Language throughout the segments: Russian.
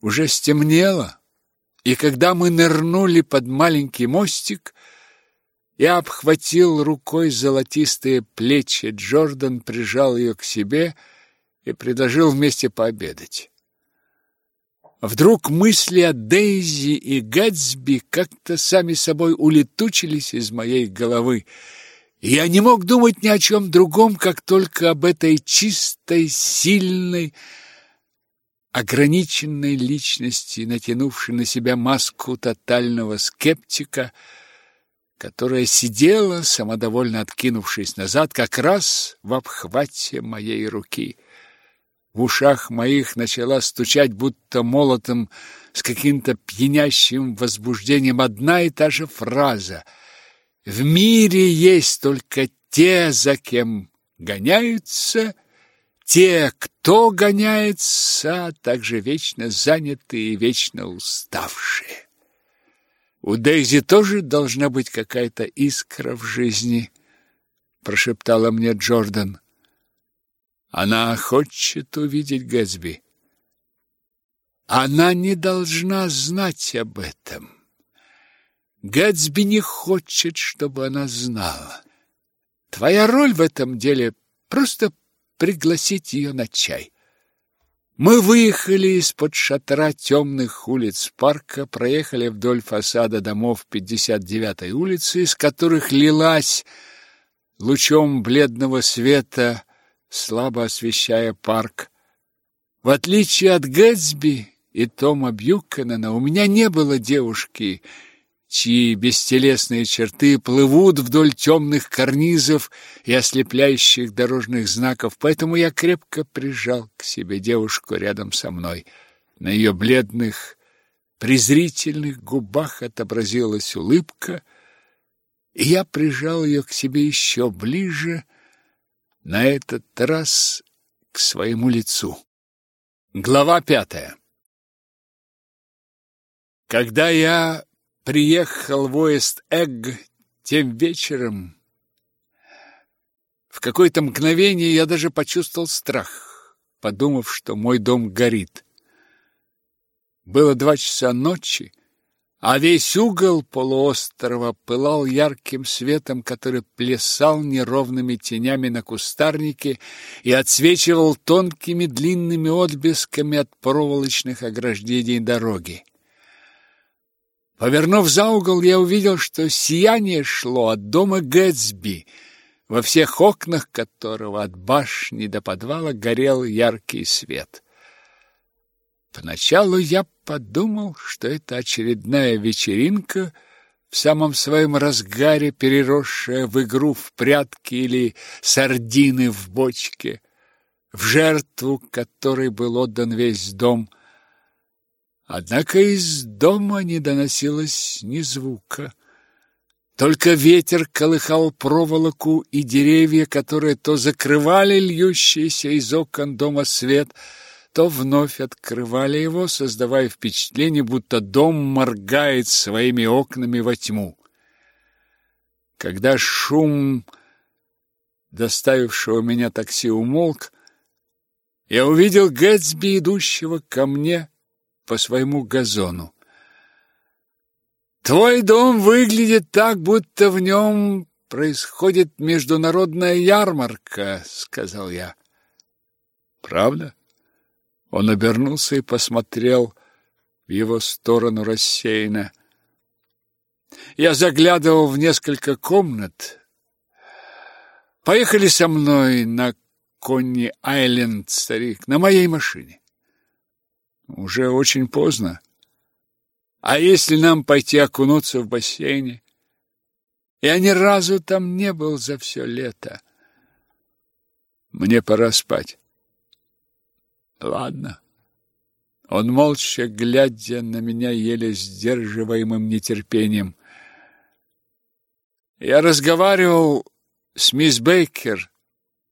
Уже стемнело, и когда мы нырнули под маленький мостик, я обхватил рукой золотистые плечи, Джордан прижал ее к себе и предложил вместе пообедать. Вдруг мысли о Дейзи и Гэтсби как-то сами собой улетучились из моей головы. И я не мог думать ни о чем другом, как только об этой чистой, сильной, ограниченной личности, натянувшей на себя маску тотального скептика, которая сидела, самодовольно откинувшись назад, как раз в обхвате моей руки. В ушах моих начала стучать, будто молотом, с каким-то пьянящим возбуждением одна и та же фраза. «В мире есть только те, за кем гоняются», те, кто гоняется, также вечно занятые и вечно уставшие. У Дейзи тоже должна быть какая-то искра в жизни, прошептала мне Джордан. Она хочет увидеть Гэтсби. Она не должна знать об этом. Гэтсби не хочет, чтобы она знала. Твоя роль в этом деле просто пригласить ее на чай. Мы выехали из-под шатра темных улиц парка, проехали вдоль фасада домов 59-й улицы, из которых лилась лучом бледного света, слабо освещая парк. В отличие от Гэтсби и Тома Бьюкенена, у меня не было девушки, чьи бестелесные черты плывут вдоль темных карнизов и ослепляющих дорожных знаков, поэтому я крепко прижал к себе девушку рядом со мной. На ее бледных, презрительных губах отобразилась улыбка, и я прижал ее к себе еще ближе, на этот раз к своему лицу. Глава пятая Когда я приехал в Уэст-Эгг тем вечером, в какое-то мгновение я даже почувствовал страх, подумав, что мой дом горит. Было два часа ночи, а весь угол полуострова пылал ярким светом, который плясал неровными тенями на кустарнике и отсвечивал тонкими длинными отблесками от проволочных ограждений дороги. Повернув за угол, я увидел, что сияние шло от дома Гэтсби, во всех окнах которого от башни до подвала горел яркий свет. Поначалу я подумал, что это очередная вечеринка, в самом своем разгаре переросшая в игру в прятки или сардины в бочке, в жертву которой был отдан весь дом – Однако из дома не доносилось ни звука. Только ветер колыхал проволоку и деревья, которые то закрывали льющийся из окон дома свет, то вновь открывали его, создавая впечатление, будто дом моргает своими окнами во тьму. Когда шум доставившего меня такси умолк, я увидел Гэтсби, идущего ко мне, по своему газону. Твой дом выглядит так, будто в нем происходит международная ярмарка, сказал я. Правда? Он обернулся и посмотрел в его сторону рассеянно. Я заглядывал в несколько комнат. Поехали со мной на Конни-Айленд, старик, на моей машине. Уже очень поздно. А если нам пойти окунуться в бассейне? Я ни разу там не был за все лето. Мне пора спать. Ладно. Он молча, глядя на меня еле сдерживаемым нетерпением. Я разговаривал с мисс Бейкер,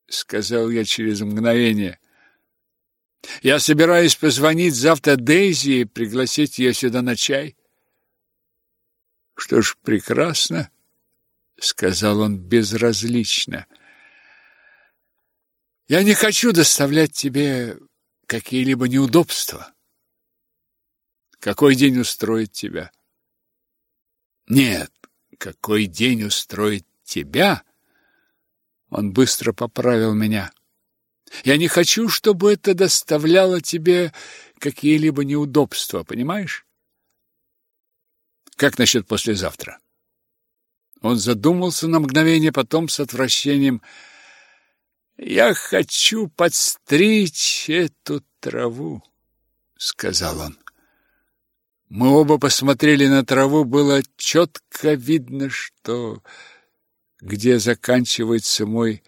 сказал я через мгновение. Я собираюсь позвонить завтра Дейзи и пригласить ее сюда на чай. Что ж, прекрасно, сказал он безразлично. Я не хочу доставлять тебе какие-либо неудобства. Какой день устроит тебя? Нет, какой день устроит тебя? Он быстро поправил меня. Я не хочу, чтобы это доставляло тебе какие-либо неудобства, понимаешь? Как насчет послезавтра? Он задумался на мгновение, потом с отвращением «Я хочу подстричь эту траву», — сказал он. Мы оба посмотрели на траву, было четко видно, что где заканчивается мой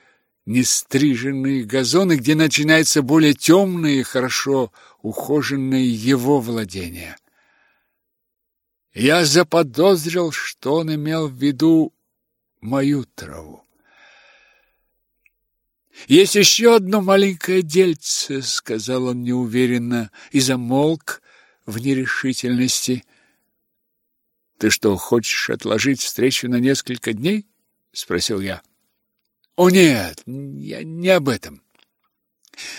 нестриженный газон и где начинается более темное и хорошо ухоженное его владение. Я заподозрил, что он имел в виду мою траву. «Есть еще одно маленькое дельце», — сказал он неуверенно и замолк в нерешительности. «Ты что, хочешь отложить встречу на несколько дней?» — спросил я. «О, нет, я не об этом.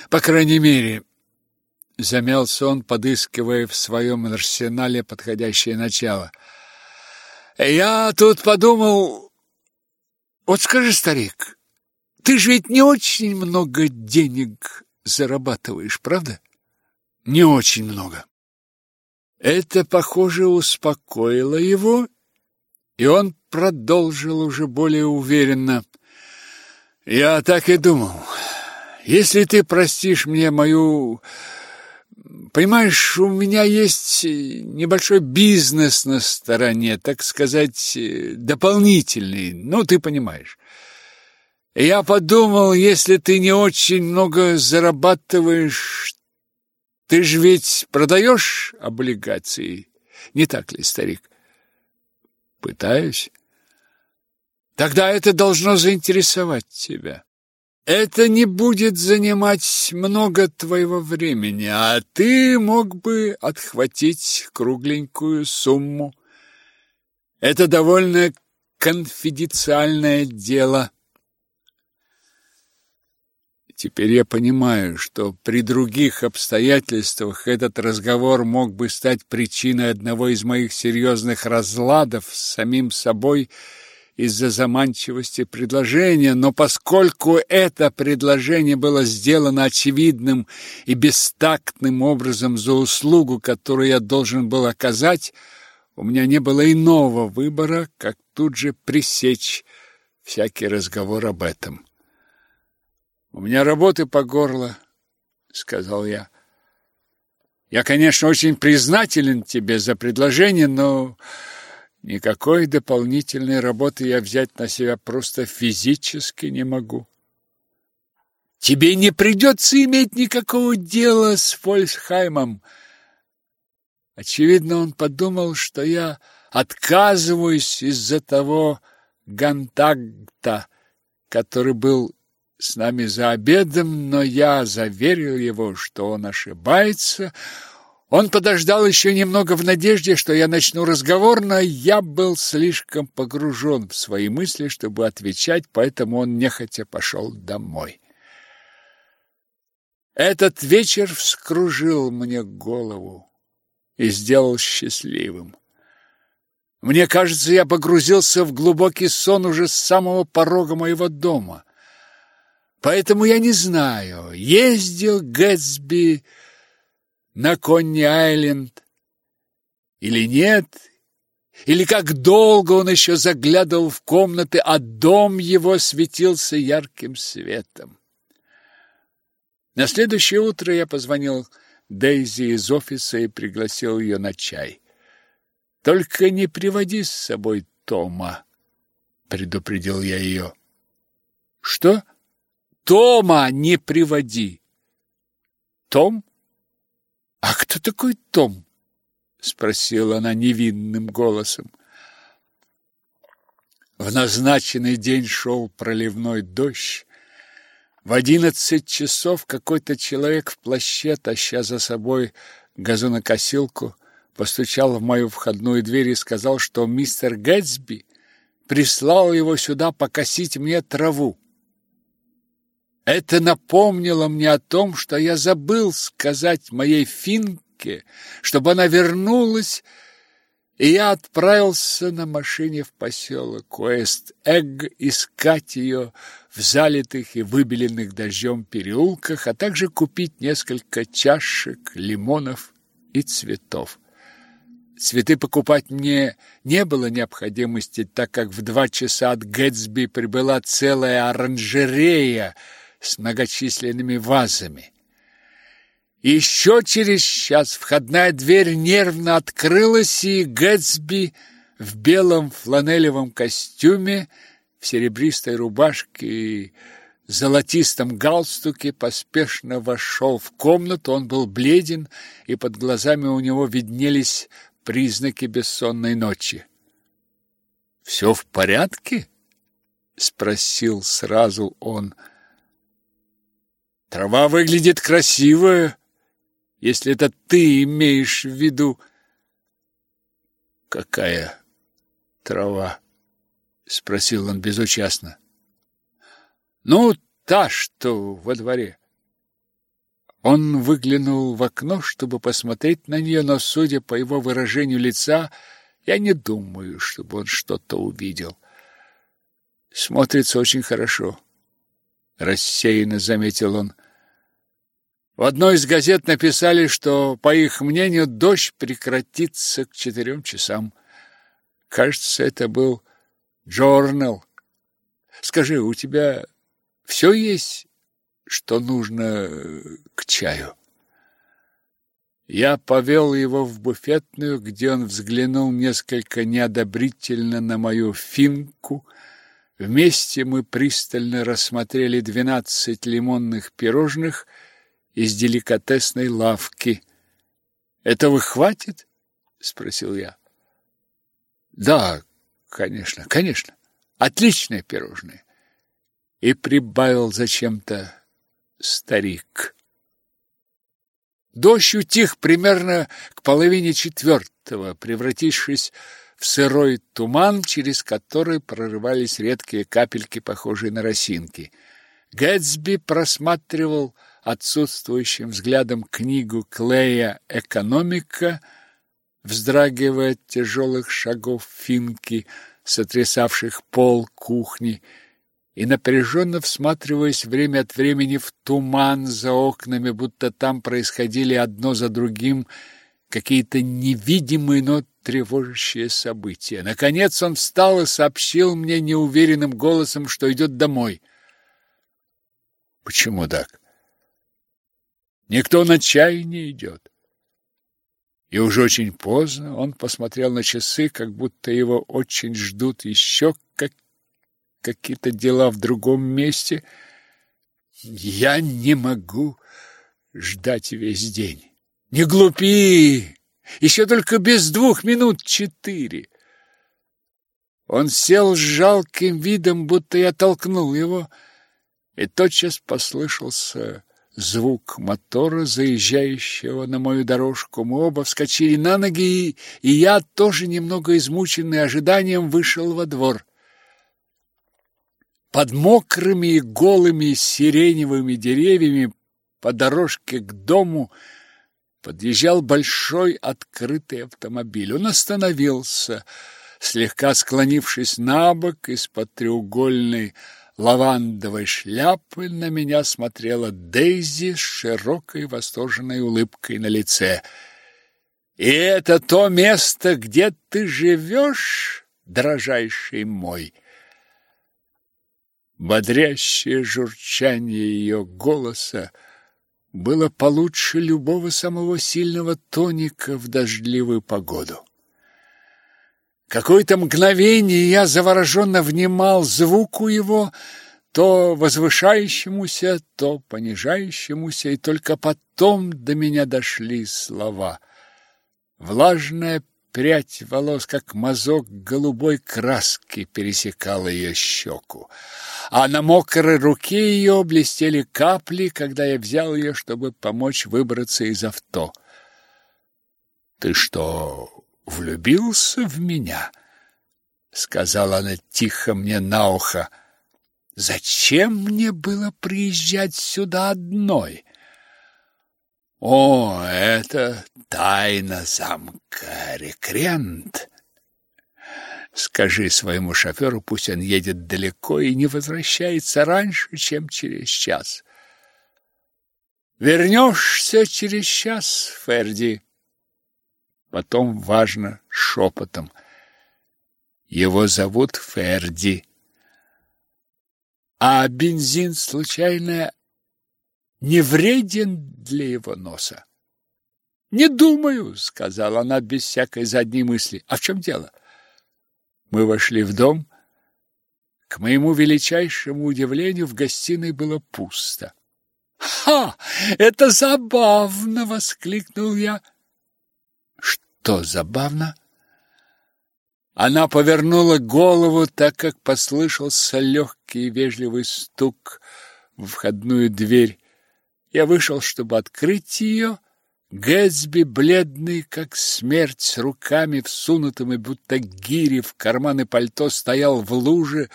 По крайней мере, Замялся он, подыскивая в своем арсенале подходящее начало. «Я тут подумал... Вот скажи, старик, ты же ведь не очень много денег зарабатываешь, правда?» «Не очень много». Это, похоже, успокоило его, и он продолжил уже более уверенно. «Я так и думал. Если ты простишь мне мою Понимаешь, у меня есть небольшой бизнес на стороне, так сказать, дополнительный, ну, ты понимаешь. Я подумал, если ты не очень много зарабатываешь, ты же ведь продаешь облигации, не так ли, старик? Пытаюсь. Тогда это должно заинтересовать тебя. Это не будет занимать много твоего времени, а ты мог бы отхватить кругленькую сумму. Это довольно конфиденциальное дело. Теперь я понимаю, что при других обстоятельствах этот разговор мог бы стать причиной одного из моих серьезных разладов с самим собой – из-за заманчивости предложения, но поскольку это предложение было сделано очевидным и бестактным образом за услугу, которую я должен был оказать, у меня не было иного выбора, как тут же пресечь всякий разговор об этом. «У меня работы по горло», — сказал я. «Я, конечно, очень признателен тебе за предложение, но...» Никакой дополнительной работы я взять на себя просто физически не могу. Тебе не придется иметь никакого дела с Фольсхаймом. Очевидно, он подумал, что я отказываюсь из-за того гантагта, который был с нами за обедом, но я заверил его, что он ошибается, он подождал еще немного в надежде, что я начну разговор, но я был слишком погружен в свои мысли, чтобы отвечать, поэтому он нехотя пошел домой. Этот вечер вскружил мне голову и сделал счастливым. Мне кажется, я погрузился в глубокий сон уже с самого порога моего дома. Поэтому я не знаю, ездил Гэтсби на Конни-Айленд или нет, или как долго он еще заглядывал в комнаты, а дом его светился ярким светом. На следующее утро я позвонил Дейзи из офиса и пригласил ее на чай. «Только не приводи с собой Тома», — предупредил я ее. «Что? Тома не приводи!» «Том?» «А кто такой Том?» — спросила она невинным голосом. В назначенный день шел проливной дождь. В одиннадцать часов какой-то человек в плаще, таща за собой газонокосилку, постучал в мою входную дверь и сказал, что мистер Гэтсби прислал его сюда покосить мне траву. Это напомнило мне о том, что я забыл сказать моей финке чтобы она вернулась, и я отправился на машине в поселок Уэст-Эгг искать ее в залитых и выбеленных дождем переулках, а также купить несколько чашек, лимонов и цветов. Цветы покупать мне не было необходимости, так как в два часа от Гэтсби прибыла целая оранжерея с многочисленными вазами. Еще через час входная дверь нервно открылась, и Гэтсби в белом фланелевом костюме, в серебристой рубашке и золотистом галстуке поспешно вошел в комнату. Он был бледен, и под глазами у него виднелись признаки бессонной ночи. «Все в порядке?» — спросил сразу он. «Трава выглядит красивая, если это ты имеешь в виду». «Какая трава?» — спросил он безучастно. «Ну, та, что во дворе». Он выглянул в окно, чтобы посмотреть на нее, но, судя по его выражению лица, я не думаю, чтобы он что-то увидел. Смотрится очень хорошо, рассеянно заметил он. В одной из газет написали, что, по их мнению, дождь прекратится к четырем часам. Кажется, это был Джорнал. Скажи, у тебя все есть что нужно э, к чаю. Я повел его в буфетную, где он взглянул несколько неодобрительно на мою финку. Вместе мы пристально рассмотрели двенадцать лимонных пирожных из деликатесной лавки. «Этого хватит?» — спросил я. «Да, конечно, конечно. Отличные пирожные!» И прибавил зачем-то старик. Дождь утих примерно к половине четвертого, превратившись в сырой туман, через который прорывались редкие капельки, похожие на росинки. Гэтсби просматривал отсутствующим взглядом книгу Клея «Экономика», вздрагивая от тяжелых шагов финки, сотрясавших пол кухни, и напряженно всматриваясь время от времени в туман за окнами, будто там происходили одно за другим какие-то невидимые, но тревожащие события. Наконец он встал и сообщил мне неуверенным голосом, что идет домой. Почему так? Никто на чай не идет. И уже очень поздно он посмотрел на часы, как будто его очень ждут еще как какие-то дела в другом месте. Я не могу ждать весь день. Не глупи! Еще только без двух минут четыре. Он сел с жалким видом, будто я толкнул его, и тотчас послышался звук мотора, заезжающего на мою дорожку. Мы оба вскочили на ноги, и я, тоже немного измученный ожиданием, вышел во двор. Под мокрыми и голыми сиреневыми деревьями по дорожке к дому подъезжал большой открытый автомобиль. Он остановился, слегка склонившись на бок из-под треугольной лавандовой шляпы на меня смотрела Дейзи с широкой восторженной улыбкой на лице. «И это то место, где ты живешь, дрожайший мой?» Бодрящее журчание ее голоса было получше любого самого сильного тоника в дождливую погоду. Какое-то мгновение я завороженно внимал звуку его, то возвышающемуся, то понижающемуся, и только потом до меня дошли слова. Влажная прядь волос, как мазок голубой краски, пересекала ее щеку а на мокрой руке ее блестели капли, когда я взял ее, чтобы помочь выбраться из авто. «Ты что, влюбился в меня?» — сказала она тихо мне на ухо. «Зачем мне было приезжать сюда одной?» О, это тайна замка Рекрент. Скажи своему шоферу, пусть он едет далеко и не возвращается раньше, чем через час. Вернешься через час, Ферди. Потом важно шепотом. Его зовут Ферди. А бензин случайно не вреден для его носа? Не думаю, сказала она без всякой задней мысли. А в чем дело? Мы вошли в дом. К моему величайшему удивлению, в гостиной было пусто. «Ха! Это забавно!» — воскликнул я. «Что забавно?» Она повернула голову, так как послышался легкий и вежливый стук в входную дверь. Я вышел, чтобы открыть ее. Гэтсби, бледный, как смерть, с руками всунутыми, будто гири в карманы пальто, стоял в луже,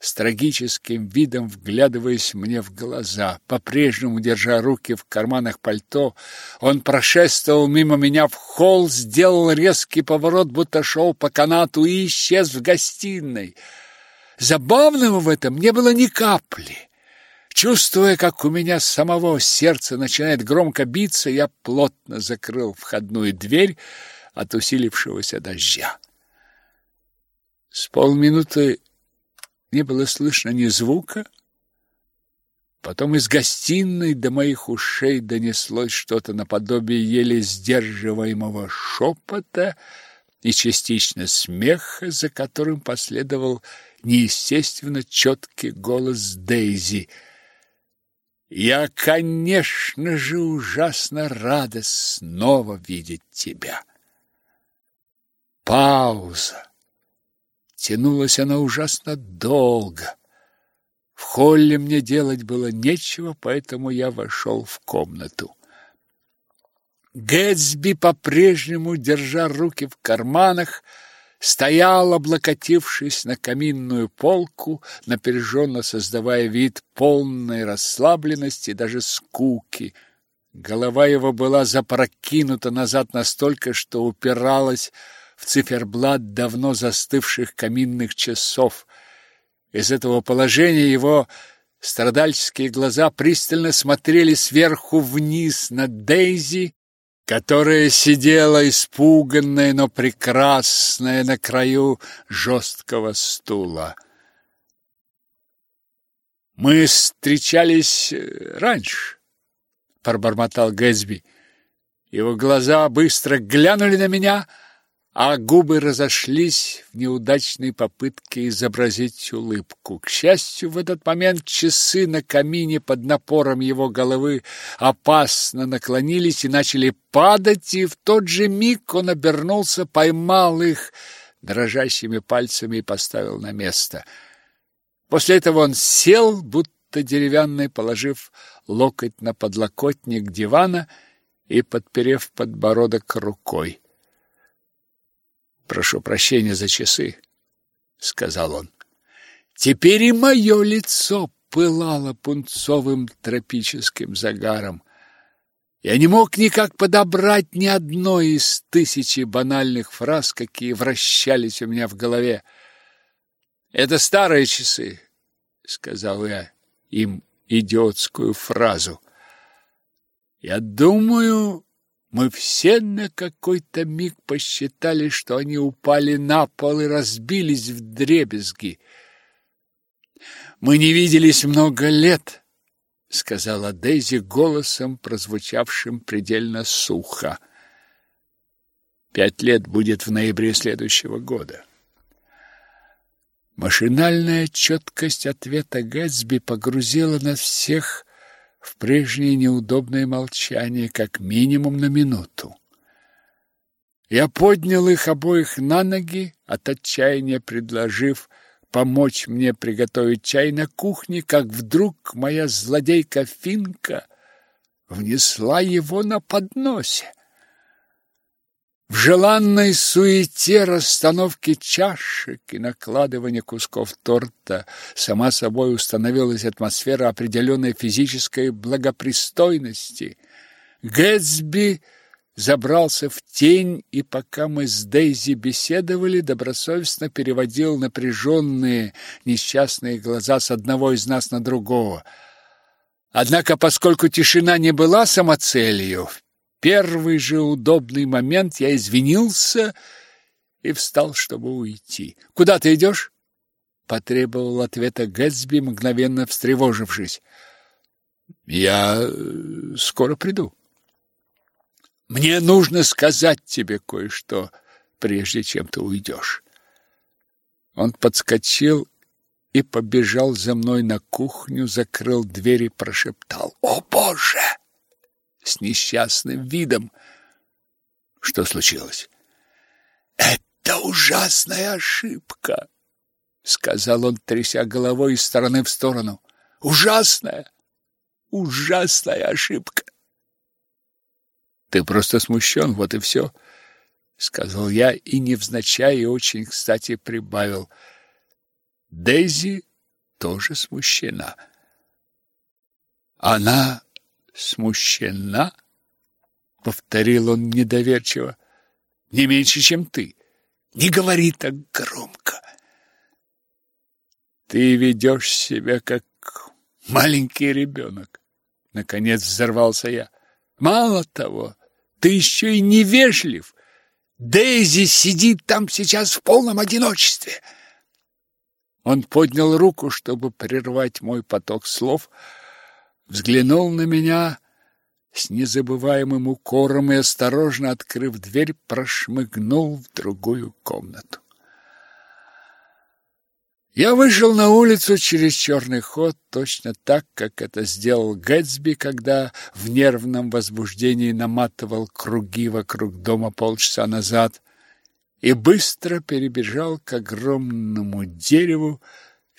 с трагическим видом вглядываясь мне в глаза. По-прежнему, держа руки в карманах пальто, он прошествовал мимо меня в холл, сделал резкий поворот, будто шел по канату и исчез в гостиной. Забавного в этом не было ни капли. Чувствуя, как у меня самого сердце начинает громко биться, я плотно закрыл входную дверь от усилившегося дождя. С полминуты не было слышно ни звука. Потом из гостиной до моих ушей донеслось что-то наподобие еле сдерживаемого шепота и частично смеха, за которым последовал неестественно четкий голос Дейзи. «Я, конечно же, ужасно рада снова видеть тебя». Пауза. Тянулась она ужасно долго. В холле мне делать было нечего, поэтому я вошел в комнату. Гэтсби, по-прежнему, держа руки в карманах, стоял, облокотившись на каминную полку, напряженно создавая вид полной расслабленности даже скуки. Голова его была запрокинута назад настолько, что упиралась в циферблат давно застывших каминных часов. Из этого положения его страдальческие глаза пристально смотрели сверху вниз на Дейзи, которая сидела испуганная, но прекрасная на краю жесткого стула. Мы встречались э, раньше, пробормотал Гэтсби. Его глаза быстро глянули на меня, а губы разошлись в неудачной попытке изобразить улыбку. К счастью, в этот момент часы на камине под напором его головы опасно наклонились и начали падать, и в тот же миг он обернулся, поймал их дрожащими пальцами и поставил на место. После этого он сел, будто деревянный, положив локоть на подлокотник дивана и подперев подбородок рукой. Прошу прощения за часы, сказал он. Теперь и мое лицо пылало пунцовым тропическим загаром. Я не мог никак подобрать ни одной из тысячи банальных фраз, какие вращались у меня в голове. Это старые часы, сказал я им идиотскую фразу. Я думаю, мы все на какой-то миг посчитали, что они упали на пол и разбились в дребезги. Мы не виделись много лет, сказала Дейзи голосом, прозвучавшим предельно сухо. Пять лет будет в ноябре следующего года. Машинальная четкость ответа Гэтсби погрузила нас всех в прежнее неудобное молчание, как минимум на минуту. Я поднял их обоих на ноги, от отчаяния предложив помочь мне приготовить чай на кухне, как вдруг моя злодейка Финка внесла его на подносе. В желанной суете расстановки чашек и накладывания кусков торта сама собой установилась атмосфера определенной физической благопристойности. Гэтсби забрался в тень, и пока мы с Дейзи беседовали, добросовестно переводил напряженные, несчастные глаза с одного из нас на другого. Однако, поскольку тишина не была самоцелью, первый же удобный момент я извинился и встал, чтобы уйти. «Куда ты идешь?» — потребовал ответа Гэтсби, мгновенно встревожившись. «Я э, скоро приду». Мне нужно сказать тебе кое-что, прежде чем ты уйдешь. Он подскочил и побежал за мной на кухню, закрыл дверь и прошептал: "О, боже!" С несчастным видом. Что случилось? Это ужасная ошибка, сказал он, тряся головой из стороны в сторону. Ужасная, ужасная ошибка. Ты просто смущен, вот и все, — сказал я и невзначай и очень кстати прибавил. Дейзи тоже смущена. Она смущена? — повторил он недоверчиво. Не меньше, чем ты. Не говори так громко. Ты ведешь себя как маленький ребенок. Наконец взорвался я. Мало того, ты еще и невежлив. Дейзи сидит там сейчас в полном одиночестве. Он поднял руку, чтобы прервать мой поток слов, взглянул на меня с незабываемым укором и, осторожно открыв дверь, прошмыгнул в другую комнату. Я вышел на улицу через черный ход точно так, как это сделал Гэтсби, когда в нервном возбуждении наматывал круги вокруг дома полчаса назад, и быстро перебежал к огромному дереву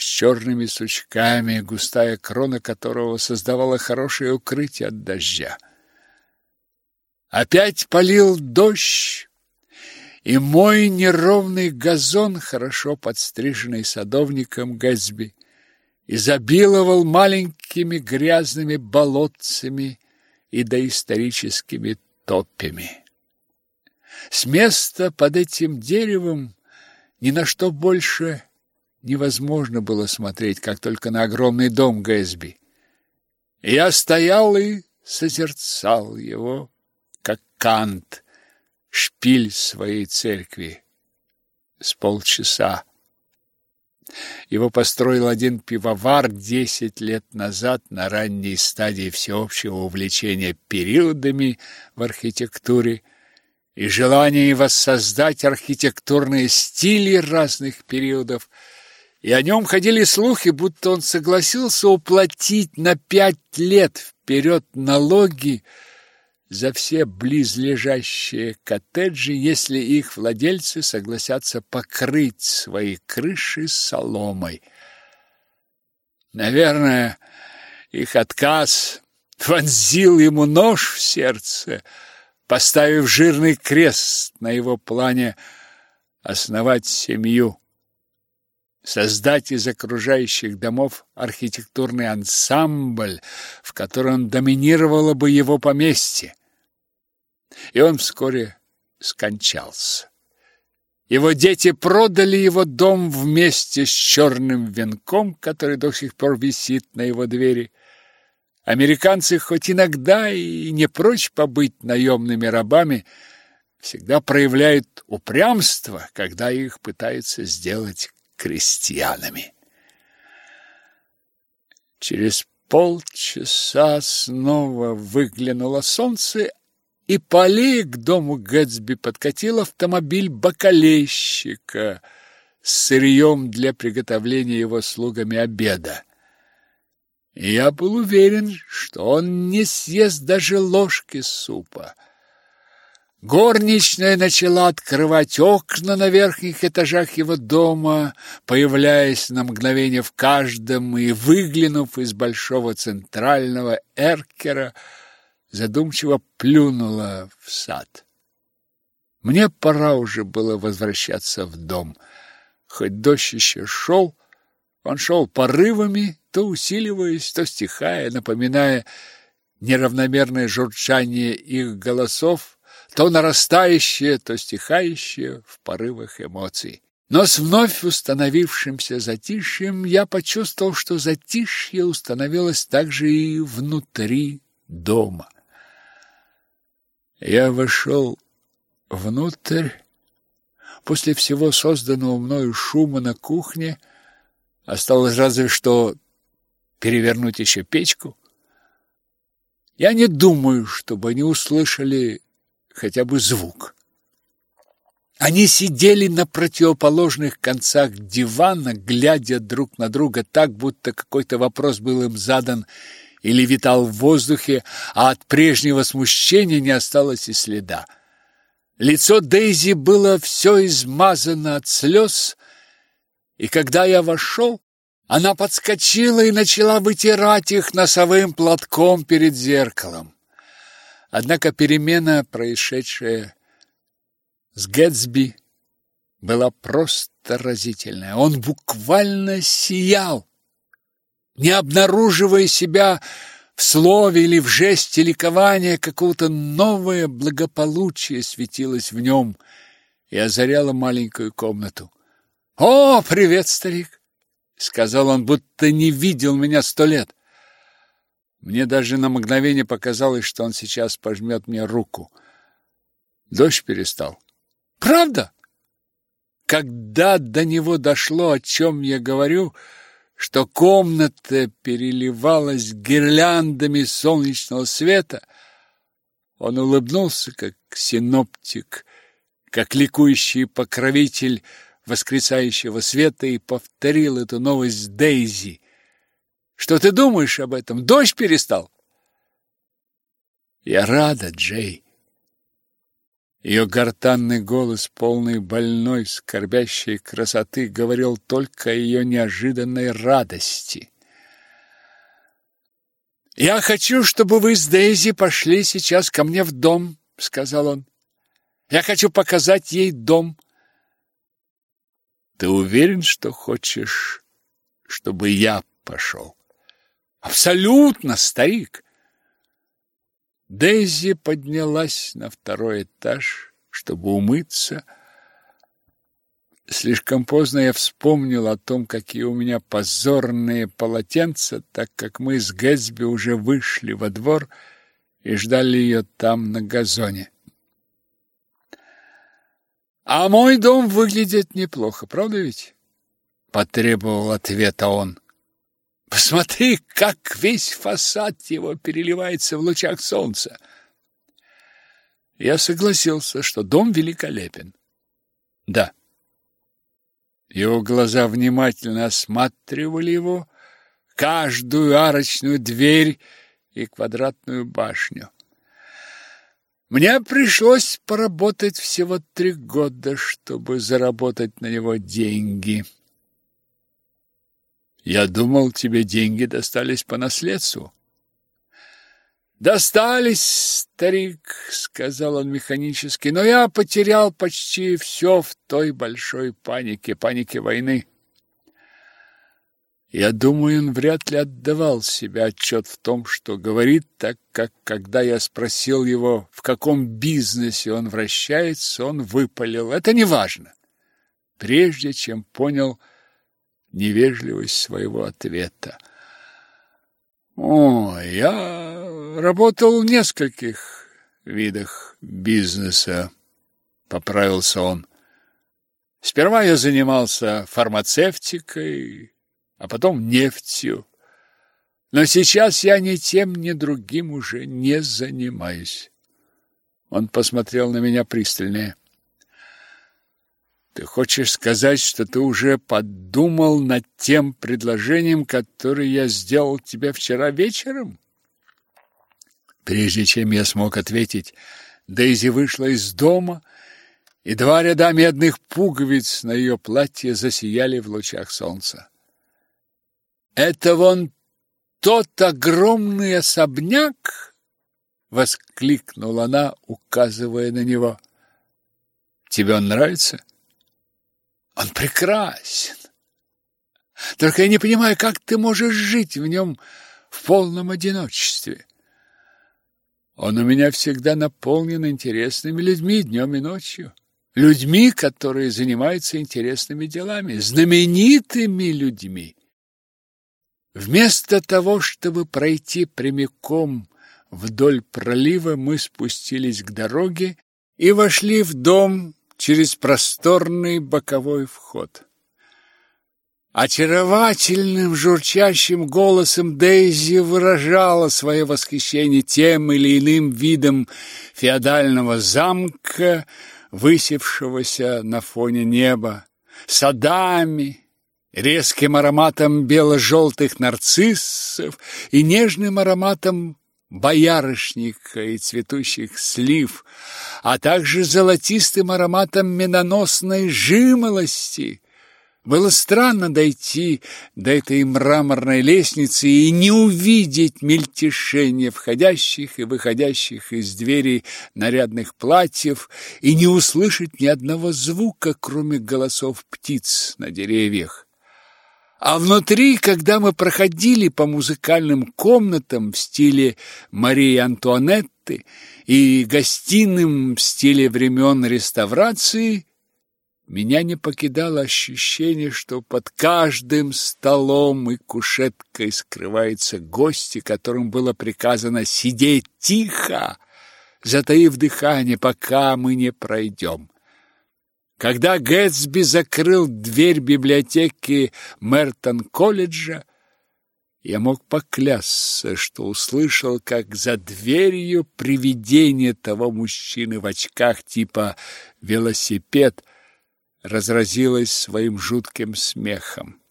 с черными сучками, густая крона которого создавала хорошее укрытие от дождя. Опять полил дождь, и мой неровный газон, хорошо подстриженный садовником Гэтсби, изобиловал маленькими грязными болотцами и доисторическими топями. С места под этим деревом ни на что больше невозможно было смотреть, как только на огромный дом Гэтсби. Я стоял и созерцал его, как Кант, шпиль своей церкви с полчаса. Его построил один пивовар десять лет назад на ранней стадии всеобщего увлечения периодами в архитектуре и желании воссоздать архитектурные стили разных периодов, и о нем ходили слухи, будто он согласился уплатить на пять лет вперед налоги, за все близлежащие коттеджи, если их владельцы согласятся покрыть свои крыши соломой. Наверное, их отказ вонзил ему нож в сердце, поставив жирный крест на его плане основать семью, создать из окружающих домов архитектурный ансамбль, в котором доминировало бы его поместье и он вскоре скончался. Его дети продали его дом вместе с черным венком, который до сих пор висит на его двери. Американцы хоть иногда и не прочь побыть наемными рабами, всегда проявляют упрямство, когда их пытаются сделать крестьянами. Через полчаса снова выглянуло солнце, и по аллее к дому Гэтсби подкатил автомобиль бакалейщика с сырьем для приготовления его слугами обеда. я был уверен, что он не съест даже ложки супа. Горничная начала открывать окна на верхних этажах его дома, появляясь на мгновение в каждом и выглянув из большого центрального эркера – задумчиво плюнула в сад. Мне пора уже было возвращаться в дом. Хоть дождь еще шел, он шел порывами, то усиливаясь, то стихая, напоминая неравномерное журчание их голосов, то нарастающее, то стихающее в порывах эмоций. Но с вновь установившимся затишьем я почувствовал, что затишье установилось также и внутри дома. Я вошел внутрь. После всего созданного мною шума на кухне осталось разве что перевернуть еще печку. Я не думаю, чтобы они услышали хотя бы звук. Они сидели на противоположных концах дивана, глядя друг на друга так, будто какой-то вопрос был им задан или витал в воздухе, а от прежнего смущения не осталось и следа. Лицо Дейзи было все измазано от слез, и когда я вошел, она подскочила и начала вытирать их носовым платком перед зеркалом. Однако перемена, происшедшая с Гэтсби, была просто разительная. Он буквально сиял, не обнаруживая себя в слове или в жесте ликования, какого-то новое благополучие светилось в нем и озаряло маленькую комнату. «О, привет, старик!» — сказал он, будто не видел меня сто лет. Мне даже на мгновение показалось, что он сейчас пожмет мне руку. Дождь перестал. Правда? Когда до него дошло, о чем я говорю, что комната переливалась гирляндами солнечного света, он улыбнулся, как синоптик, как ликующий покровитель воскресающего света и повторил эту новость Дейзи. Что ты думаешь об этом? Дождь перестал? Я рада, Джей. Ее гортанный голос, полный больной, скорбящей красоты, говорил только о ее неожиданной радости. «Я хочу, чтобы вы с Дейзи пошли сейчас ко мне в дом», — сказал он. «Я хочу показать ей дом». «Ты уверен, что хочешь, чтобы я пошел?» Абсолютно, старик. Дейзи поднялась на второй этаж, чтобы умыться. Слишком поздно я вспомнил о том, какие у меня позорные полотенца, так как мы с Гэтсби уже вышли во двор и ждали ее там на газоне. А мой дом выглядит неплохо, правда ведь? потребовал ответа он. Посмотри, как весь фасад его переливается в лучах солнца. Я согласился, что дом великолепен. Да. Его глаза внимательно осматривали его, каждую арочную дверь и квадратную башню. Мне пришлось поработать всего три года, чтобы заработать на него деньги. Я думал, тебе деньги достались по наследству. Достались, старик, сказал он механически, но я потерял почти все в той большой панике, панике войны. Я думаю, он вряд ли отдавал себе отчет в том, что говорит, так как, когда я спросил его, в каком бизнесе он вращается, он выпалил. Это не важно. Прежде чем понял, что невежливость своего ответа. О, я работал в нескольких видах бизнеса, поправился он. Сперва я занимался фармацевтикой, а потом нефтью. Но сейчас я ни тем, ни другим уже не занимаюсь. Он посмотрел на меня пристальнее. Ты хочешь сказать, что ты уже подумал над тем предложением, которое я сделал тебе вчера вечером? Прежде чем я смог ответить, Дейзи вышла из дома, и два ряда медных пуговиц на ее платье засияли в лучах солнца. Это вон тот огромный особняк, воскликнула она, указывая на него. Тебе он нравится? Он прекрасен. Только я не понимаю, как ты можешь жить в нем в полном одиночестве. Он у меня всегда наполнен интересными людьми днем и ночью. Людьми, которые занимаются интересными делами, знаменитыми людьми. Вместо того, чтобы пройти прямиком вдоль пролива, мы спустились к дороге и вошли в дом через просторный боковой вход. Очаровательным журчащим голосом Дейзи выражала свое восхищение тем или иным видом феодального замка, высевшегося на фоне неба, садами, резким ароматом бело-желтых нарциссов и нежным ароматом боярышника и цветущих слив, а также золотистым ароматом медоносной жимолости. Было странно дойти до этой мраморной лестницы и не увидеть мельтешения входящих и выходящих из двери нарядных платьев и не услышать ни одного звука, кроме голосов птиц на деревьях. А внутри, когда мы проходили по музыкальным комнатам в стиле Марии Антуанетты и гостиным в стиле времен реставрации, меня не покидало ощущение, что под каждым столом и кушеткой скрываются гости, которым было приказано сидеть тихо, затаив дыхание, пока мы не пройдем. Когда Гэтсби закрыл дверь библиотеки Мертон-колледжа, я мог поклясться, что услышал, как за дверью привидение того мужчины в очках типа велосипед разразилась своим жутким смехом.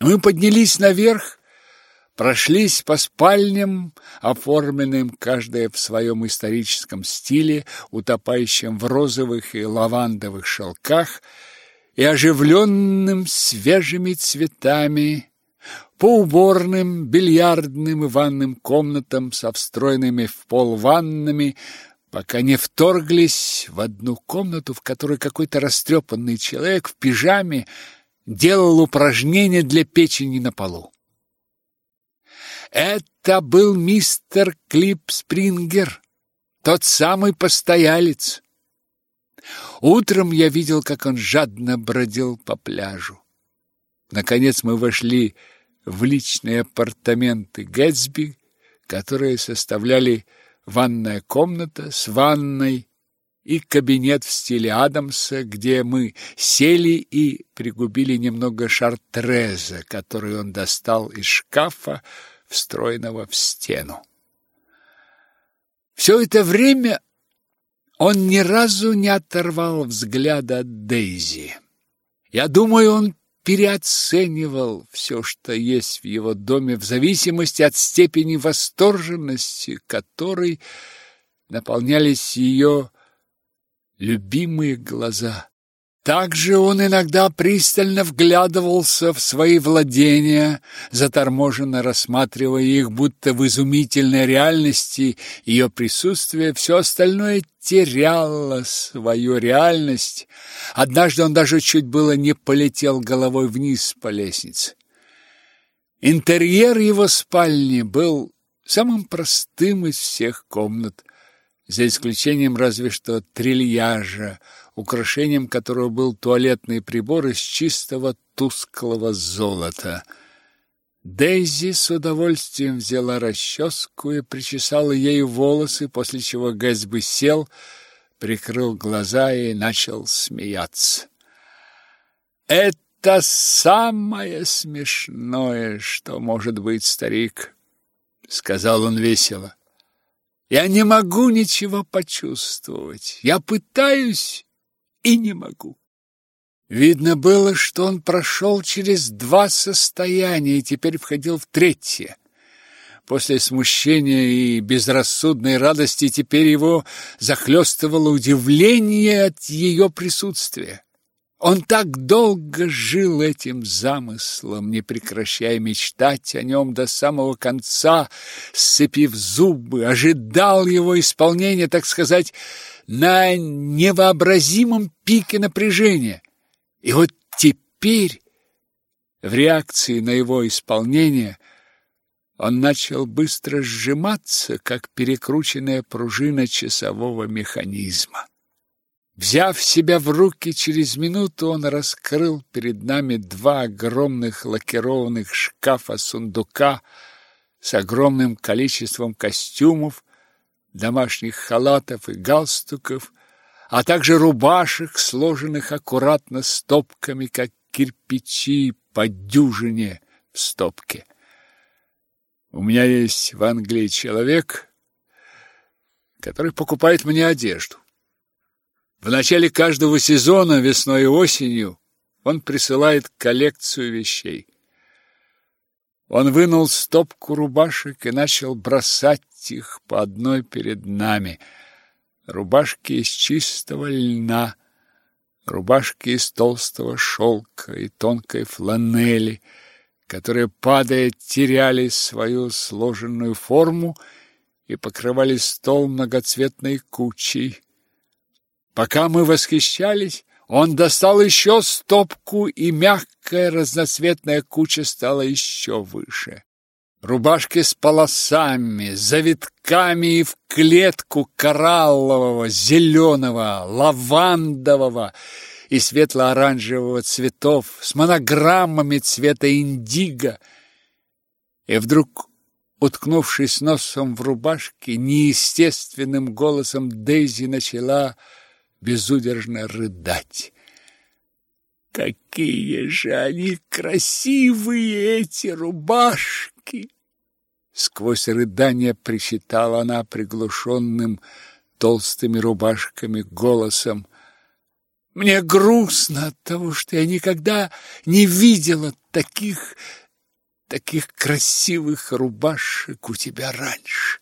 Мы поднялись наверх, прошлись по спальням, оформленным каждая в своем историческом стиле, утопающем в розовых и лавандовых шелках и оживленным свежими цветами, по уборным, бильярдным и ванным комнатам со встроенными в пол ваннами, пока не вторглись в одну комнату, в которой какой-то растрепанный человек в пижаме делал упражнения для печени на полу. Это был мистер Клип Спрингер, тот самый постоялец. Утром я видел, как он жадно бродил по пляжу. Наконец мы вошли в личные апартаменты Гэтсби, которые составляли ванная комната с ванной и кабинет в стиле Адамса, где мы сели и пригубили немного шартреза, который он достал из шкафа, встроенного в стену. Все это время он ни разу не оторвал взгляда от Дейзи. Я думаю, он переоценивал все, что есть в его доме, в зависимости от степени восторженности, которой наполнялись ее любимые глаза. Также он иногда пристально вглядывался в свои владения, заторможенно рассматривая их, будто в изумительной реальности ее присутствие все остальное теряло свою реальность. Однажды он даже чуть было не полетел головой вниз по лестнице. Интерьер его спальни был самым простым из всех комнат, за исключением разве что трильяжа, украшением которого был туалетный прибор из чистого тусклого золота. Дейзи с удовольствием взяла расческу и причесала ею волосы, после чего Гэтсби сел, прикрыл глаза и начал смеяться. «Это самое смешное, что может быть, старик», — сказал он весело. «Я не могу ничего почувствовать. Я пытаюсь и не могу. Видно было, что он прошел через два состояния и теперь входил в третье. После смущения и безрассудной радости теперь его захлестывало удивление от ее присутствия. Он так долго жил этим замыслом, не прекращая мечтать о нем до самого конца, сцепив зубы, ожидал его исполнения, так сказать, на невообразимом пике напряжения. И вот теперь, в реакции на его исполнение, Он начал быстро сжиматься, как перекрученная пружина часового механизма. Взяв себя в руки, через минуту он раскрыл перед нами два огромных лакированных шкафа-сундука с огромным количеством костюмов, домашних халатов и галстуков, а также рубашек, сложенных аккуратно стопками, как кирпичи по дюжине в стопке. У меня есть в Англии человек, который покупает мне одежду. В начале каждого сезона, весной и осенью, он присылает коллекцию вещей. Он вынул стопку рубашек и начал бросать их по одной перед нами. Рубашки из чистого льна, рубашки из толстого шелка и тонкой фланели, которые, падая, теряли свою сложенную форму и покрывали стол многоцветной кучей. Пока мы восхищались, он достал еще стопку, и мягкая разноцветная куча стала еще выше. Рубашки с полосами, завитками и в клетку кораллового, зеленого, лавандового и светло-оранжевого цветов с монограммами цвета индиго. И вдруг, уткнувшись носом в рубашке, неестественным голосом Дейзи начала безудержно рыдать. Какие же они красивые, эти рубашки! Сквозь рыдание причитала она приглушенным толстыми рубашками голосом. Мне грустно от того, что я никогда не видела таких, таких красивых рубашек у тебя раньше.